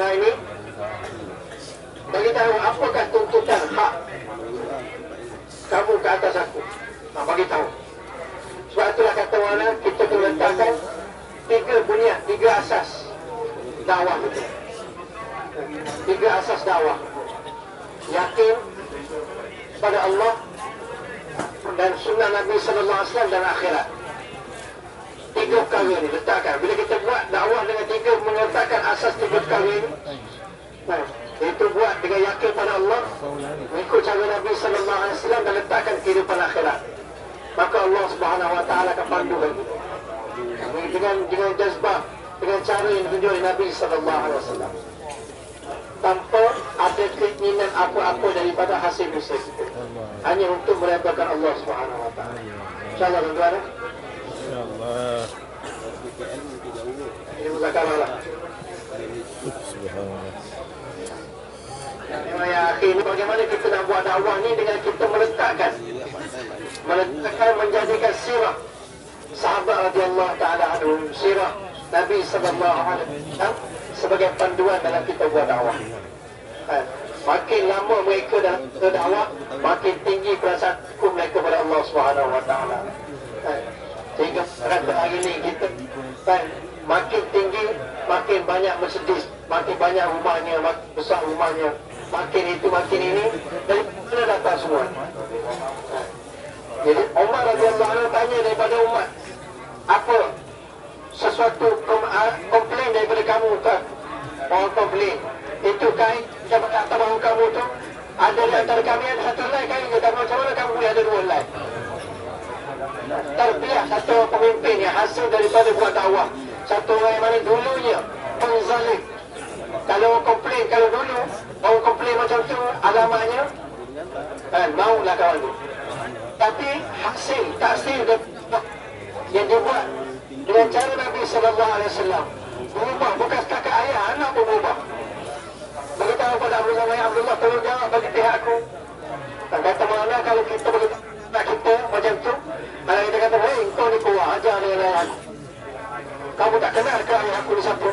setengah ini bagi tahu apakah tuntutan hak kamu ke atas aku. Nah, bagi tahu. Sebab itulah kata mana kita perlu letakkan tiga bunyian, tiga asas dakwah itu. Tiga asas dakwah. Yakin pada Allah dan sunnah Nabi sallallahu alaihi wasallam dan akhirat. Tiga perkara ini letakkan. Bila kita buat dakwah dengan tiga meletakkan asas tiga perkara ini, nah, itu buat dengan yakin pada Allah, mengikut cara Nabi sallallahu alaihi wasallam dan letakkan kehidupan akhirat. Maka Allah Subhanahu wa taala akan pandu lagi. Dengan dengan jazbah, dengan cara yang ditunjuk oleh Nabi sallallahu alaihi wasallam. Tanpa ada keinginan apa-apa daripada hasil usaha kita. Hanya untuk meredakan Allah Subhanahu wa taala. Insya-Allah tuan-tuan. InsyaAllah. Ini lah. Subhanallah. Memang yang akhir ni bagaimana kita nak buat dakwah ni dengan kita meletakkan meletakkan menjadikan sirah sahabat radhiyallahu taala anhum sirah Nabi sallallahu alaihi wasallam sebagai panduan dalam kita buat dakwah. Makin lama mereka dalam berdakwah, makin tinggi perasaan hukum mereka kepada Allah Subhanahu wa taala. Kan? Sehingga pada hari ini kita kan, makin tinggi, makin banyak Mercedes, makin banyak rumahnya, makin besar rumahnya, makin itu, makin ini, dari mana datang semua? Jadi Umar anhu tanya daripada umat, apa sesuatu ah, komplain daripada kamu kan? Orang komplain. Itu kain yang atas bahu kamu tu ada di antara kami ada satu helai kain. Dan macam mana kamu boleh ada dua helai? Terbiak satu pemimpin yang hasil daripada buat dakwah. Satu orang yang mana dulunya penzalim. Kalau komplain, kalau dulu orang komplain macam tu alamatnya kan, maulah kawan tu. Tapi hasil, taksir dia- yang dibuat dengan cara Nabi Sallallahu Alaihi Wasallam berubah bukan setakat ayah anak pun berubah beritahu pada Abdullah Wahai Abdullah tolong jawab bagi pihak aku kata mana kalau kita bagi nak kita macam tu kalau kita kata hei kau ni kuat ajar dia ayah aku kamu tak kenal ke ayah aku ni siapa?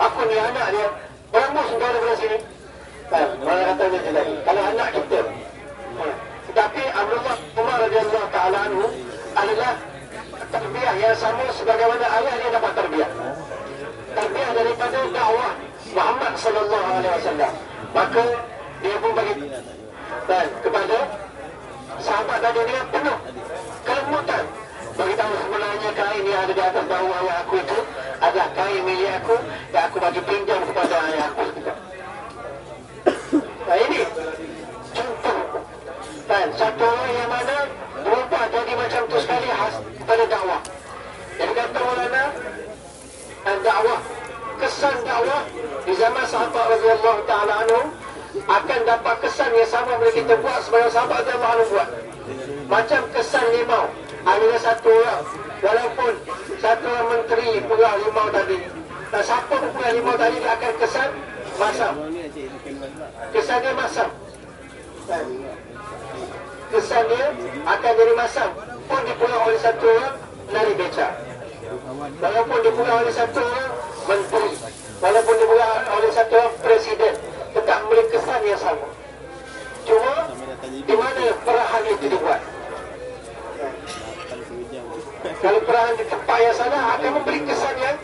Aku ni anak dia. Berambus kau daripada sini. Kan mana kata dia jelas kalau anak kita. Ha. tetapi Abdullah Umar radhiyallahu taala anhu adalah terbiah yang sama sebagaimana ayah dia dapat terbiah terbiah daripada dakwah Muhammad sallallahu alaihi wasallam. Maka dia pun bagi dan kepada sahabat tadi dia penuh kelembutan bagi tahu sebenarnya kain yang ada di atas bahu ayah aku itu adalah kain milik aku yang aku bagi pinjam kepada ayah aku. Nah ini. Contoh dan satu orang yang mana berubah jadi macam tu sekali khas pada dakwah. Jadi kata Maulana dan dakwah kesan dakwah di zaman sahabat radhiyallahu taala anhu akan dapat kesan yang sama bila kita buat sebagai sahabat radhiyallahu anhu buat. Macam kesan limau ada satu walaupun satu menteri pula limau tadi. Dan siapa pun pula limau tadi dia akan kesan masam. Kesan dia masam. Kesan dia akan jadi masam pun dipulang oleh satu lari beca. Walaupun dipulang oleh satu menteri. Walaupun dipulang oleh satu presiden. Tetap memberi kesan yang sama. Cuma di mana perahan itu dibuat kalau perahan di salah akan memberi kesan yang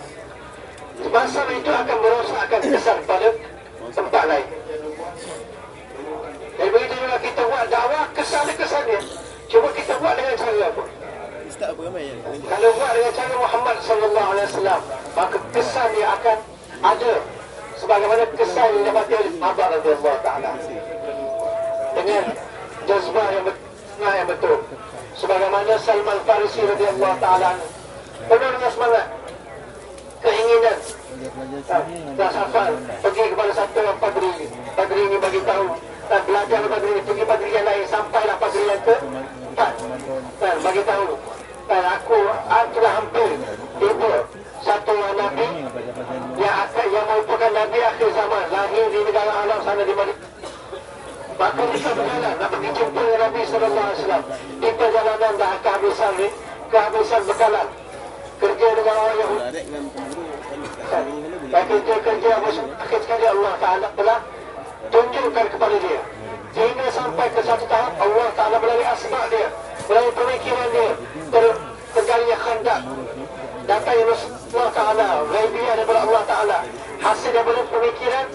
masa itu akan merosakkan kesan pada tempat lain. Jadi begitu juga kita buat dakwah kesan dia kesan dia. Cuma kita buat dengan cara apa? Ustaz apa ramai yang kalau buat dengan cara Muhammad sallallahu alaihi wasallam maka kesan dia akan ada. Sebagaimana kesan yang dapat oleh sahabat radhiyallahu taala. Dengan jazbah yang betul yang betul sebagaimana Salman Farisi radhiyallahu taala anhu. penuh dengan semangat. Keinginan. Dah safar. Pergi kepada satu orang padri padri ini bagi tahu. Dan belajar kepada pergi padri yang lain. Sampailah padri yang ke. Dan bagi tahu. Dan aku aku telah hampir tiba. Satu orang nabi yang akan yang merupakan nabi akhir zaman. Lahir di negara alam sana di Madinah Maka kita nak pergi jumpa Nabi Wasallam di perjalanan dah kehabisan ni, kehabisan bekalan kerja dengan orang Yahudi lebih Dan kerja-kerja apa akhir sekali Allah Ta'ala telah tunjukkan kepada dia. Sehingga sampai ke satu tahap Allah Ta'ala melalui asma dia, melalui pemikiran dia, ter tergalinya khandak. Data yang Allah Ta'ala, ghaibiyah daripada Allah Ta'ala. Hasil daripada pemikiran,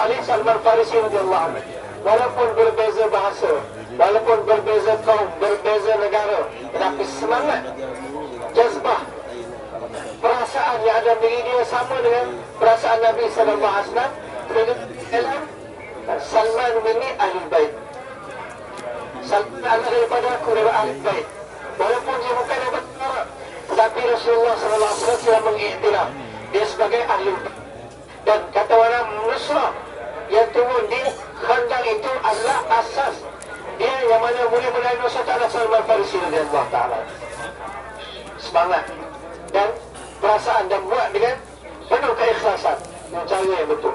yang oleh Salman Farisi radhiyallahu anhu. Walaupun berbeza bahasa, walaupun berbeza kaum, berbeza negara, tetapi semangat, jazbah, perasaan yang ada diri dia sama dengan perasaan Nabi sallallahu alaihi wasallam Salman ini ahli bait. Salman adalah daripada aku dari ahli bait. Walaupun dia bukan Abu Arab, tetapi Rasulullah sallallahu alaihi wasallam mengiktiraf dia sebagai ahli bait. Dan kata orang Nusrah yang turun di khandang itu adalah asas dia yang mana boleh mulai Nusrah adalah Salman Farisi radhiyallahu taala. Semangat dan perasaan dan buat dengan penuh keikhlasan dengan cara yang betul.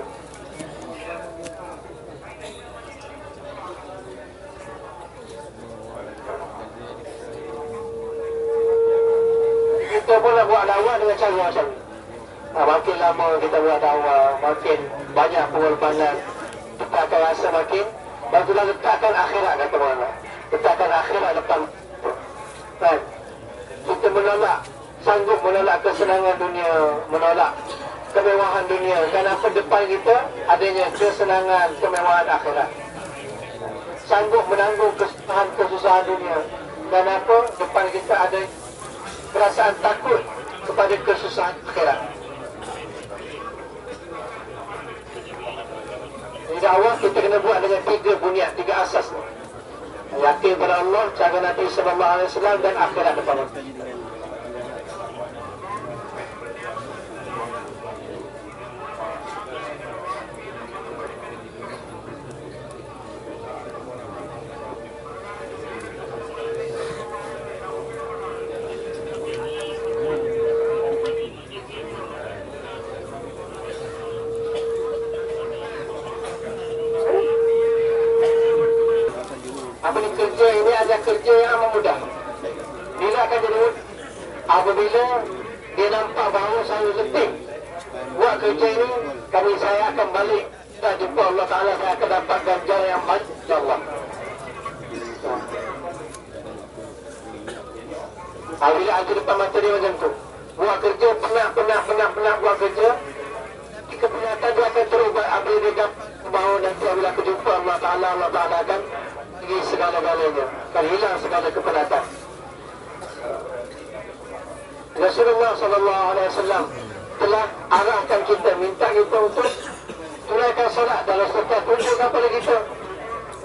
Kita pun nak buat dakwah dengan cara macam ni. Ha, makin lama kita buat dakwah, makin banyak pengorbanan, kita akan rasa makin Barulah letakkan akhirat kata mana Letakkan akhirat depan. Kan? Kita menolak Sanggup menolak kesenangan dunia Menolak kemewahan dunia. Kenapa depan kita Adanya kesenangan kemewahan akhirat. Sanggup menanggung kesusahan kesusahan dunia. Kenapa depan kita ada Perasaan takut Kepada kesusahan akhirat Dakwah kita kena buat dengan tiga bunyat, tiga asas ni. Yakin pada Allah, cara Nabi sallallahu alaihi wasallam dan akhirat depan Allah. Apa ni kerja ini ada kerja yang amat mudah. Bila akan jadi? Apabila dia nampak bahawa saya letih buat kerja ini, kami saya akan balik dan jumpa Allah Ta'ala saya akan dapat ganjar yang banyak insyaAllah. Apabila ada depan mata dia macam tu. Buat kerja, penat, penat, penat, penat buat kerja. Kepenatan dia akan terus buat apabila dia dapat bahawa nanti apabila aku jumpa Allah Ta'ala, Allah Ta'ala akan pergi segala-galanya. Akan hilang segala kepenatan. Rasulullah sallallahu alaihi wasallam telah arahkan kita minta kita untuk tunaikan solat dalam serta tunjuk kepada kita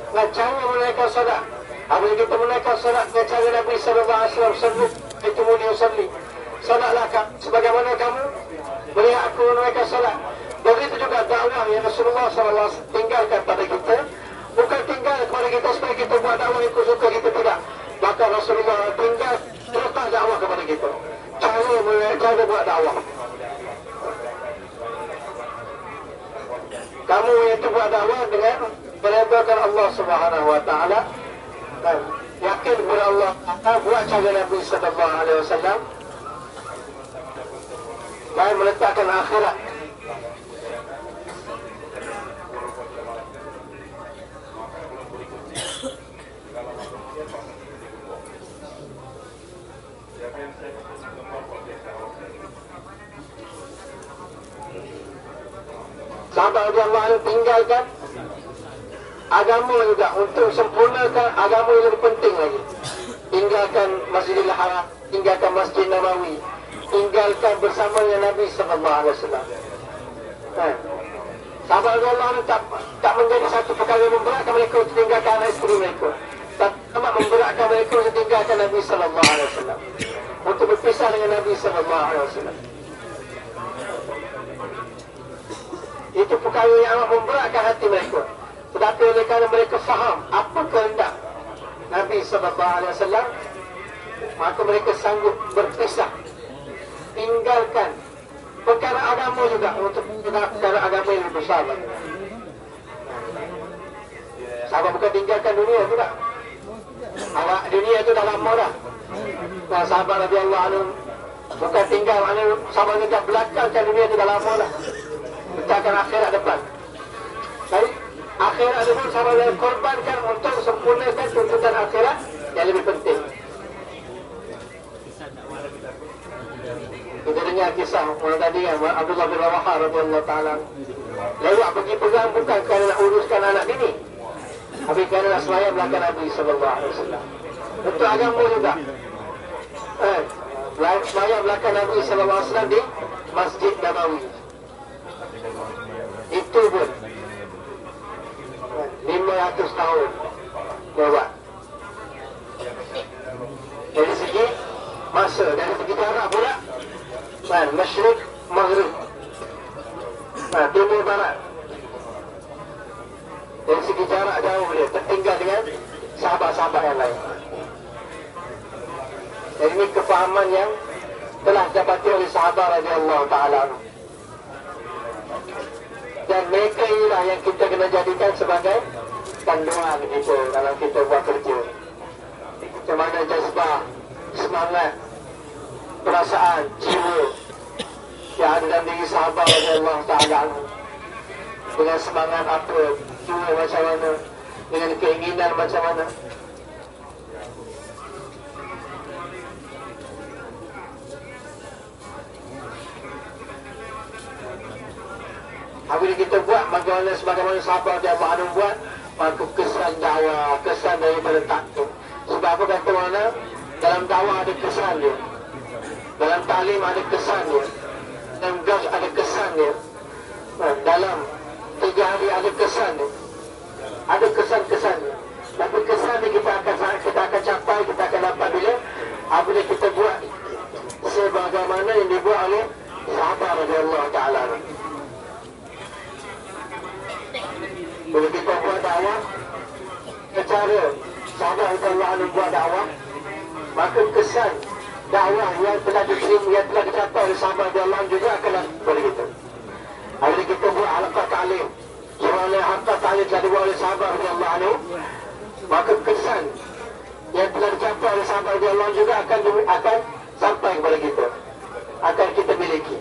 dengan cara menunaikan solat. Apabila kita menunaikan solat dengan cara Nabi sallallahu alaihi wasallam sebut itu mulia salli. Solatlah kamu sebagaimana kamu melihat aku menunaikan solat. Begitu juga dakwah yang Rasulullah sallallahu alaihi wasallam tinggalkan pada kita bukan tinggal kepada kita supaya kita buat dakwah yang suka kita tidak. Maka Rasulullah tinggal letak dakwah kepada kita cara cara buat dakwah. Kamu itu buat dakwah dengan meredakan Allah Subhanahu Wa Taala dan yakin kepada Allah akan buat cara Nabi Sallallahu Alaihi Wasallam dan meletakkan akhirat Sahabat radhiyallahu anhu tinggalkan agama juga untuk sempurnakan agama yang lebih penting lagi. Tinggalkan Masjidil Haram, tinggalkan Masjid Nabawi, tinggalkan bersama dengan Nabi sallallahu alaihi wasallam. Kan? Sahabat anhu tak, tak menjadi satu perkara yang memberatkan mereka untuk tinggalkan anak isteri mereka. Tak amat memberatkan mereka untuk tinggalkan Nabi sallallahu alaihi wasallam. Untuk berpisah dengan Nabi sallallahu alaihi wasallam. Itu perkara yang amat memberatkan hati mereka. Tetapi oleh kerana mereka faham apa kehendak Nabi wasallam, maka mereka sanggup berpisah. Tinggalkan perkara agama juga untuk perkara agama yang besar. Sahabat bukan tinggalkan dunia tak? Awak dunia tu dah lama dah. Nah, sahabat radhiyallahu anhu Bukan tinggal mana sama dekat belakang kan dunia tinggal lama lah. Letakkan akhirat depan. Baik. Akhirat itu sama dengan korbankan untuk sempurnakan tuntutan akhirat yang lebih penting. Kita dengar kisah orang tadi yang Abdullah bin Rawahah radhiyallahu taala. Lewat pergi pegang bukan kerana uruskan anak bini. Tapi kerana semayang belakang Nabi sallallahu alaihi wasallam. Untuk agama juga. Eh, semayang belakang Nabi sallallahu alaihi wasallam di Masjid Nabawi. Itu pun 500 tahun lewat. Dari segi masa, dari segi jarak pula. Kan, Masyrik, Maghrib. Nah, Timur Barat. Dari segi jarak jauh dia Tertinggal dengan sahabat-sahabat yang lain. Jadi ini kefahaman yang Telah dapati oleh sahabat radhiyallahu ta'ala. Dan mereka inilah yang kita kena jadikan sebagai Panduan kita dalam kita buat kerja. Macam mana jazbah Semangat perasaan jiwa yang ada dalam diri sahabat Allah Ta'ala. Dengan semangat apa jiwa macam mana dengan keinginan macam mana. Apabila kita buat bagaimana sebagaimana sahabat yang Allah buat maka kesan dakwah, kesan daripada takut sebab apa kata mana? Dalam dakwah ada kesan dia. Dalam talim ada kesan dia. Dalam gas ada kesan dia. Dalam tiga hari ada kesan dia. Ada kesan-kesan dia. Tapi kesan dia kita akan kita akan capai kita akan dapat bila? Apabila kita buat sebagaimana yang dibuat oleh sahabat radhiyallahu taala bila kita buat dakwah secara sahabat radhiyallahu buat dakwah maka kesan dakwah yang telah diterima yang telah dicapai oleh sahabat Allah juga akan boleh kita. Hari kita buat halaqah ta'lim. Soalan halaqah ta'lim telah dibuat oleh sahabat Allah anhu. Maka kesan yang telah dicapai oleh sahabat Allah juga akan akan sampai kepada kita. Akan kita miliki.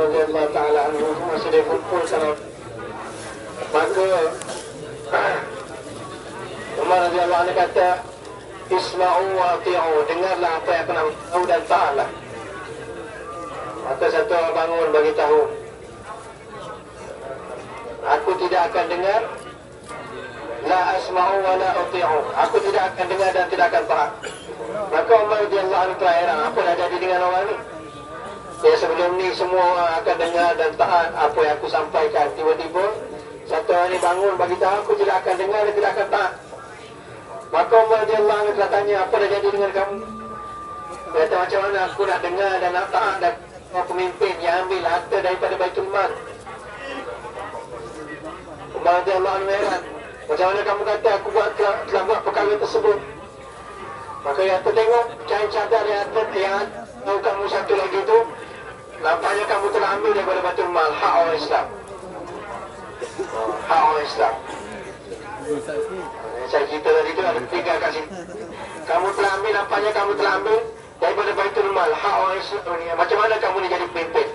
radhiyallahu taala anhu masih dia kumpul sama maka Umar radhiyallahu anhu kata isma'u wa ati'u. Dengarlah apa yang kena tahu dan taatlah. Maka satu orang bangun bagi tahu aku tidak akan dengar la asma'u wa la ati'u. Aku tidak akan dengar dan tidak akan taat. Maka Umar radhiyallahu anhu heran apa dah jadi dengan orang ni Ya sebelum ni semua akan dengar dan taat apa yang aku sampaikan. Tiba-tiba satu hari bangun bagi tahu aku tidak akan dengar dan tidak akan taat. Maka Umar dia Allah telah tanya apa dah jadi dengan kamu. Dia kata macam mana aku nak dengar dan nak taat dan pemimpin yang ambil harta daripada Baitul Mal. Umar dia Allah heran. Macam mana kamu kata aku buat telah, telah buat perkara tersebut. Maka yang tengok kain cadar yang yang tahu kamu satu lagi tu Nampaknya kamu telah ambil daripada Batul Mal Hak orang Islam. Hak orang Islam. Saya cerita tadi tu ada tiga kasih Kamu telah ambil Nampaknya kamu telah ambil Daripada Baitul Mal Hak orang Islam. Ni Macam mana kamu ni jadi pemimpin?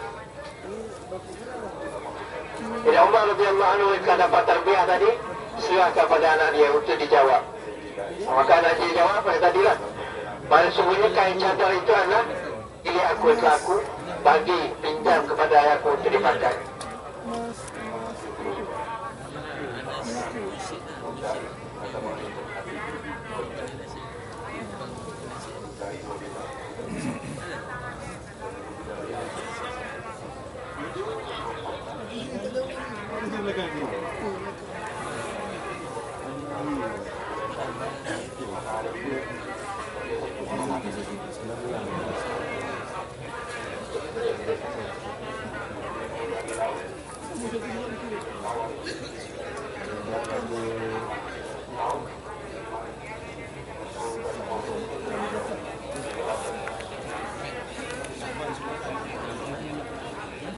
Jadi Umar radhiyallahu anhu Kalau dapat terbiah tadi Serahkan pada anak dia untuk dijawab. Maka anak dia jawab apa tadi lah. Pada sungguhnya kain cadar itu adalah Ini aku telah aku bagi pinjam kepada ayahku untuk dipakai.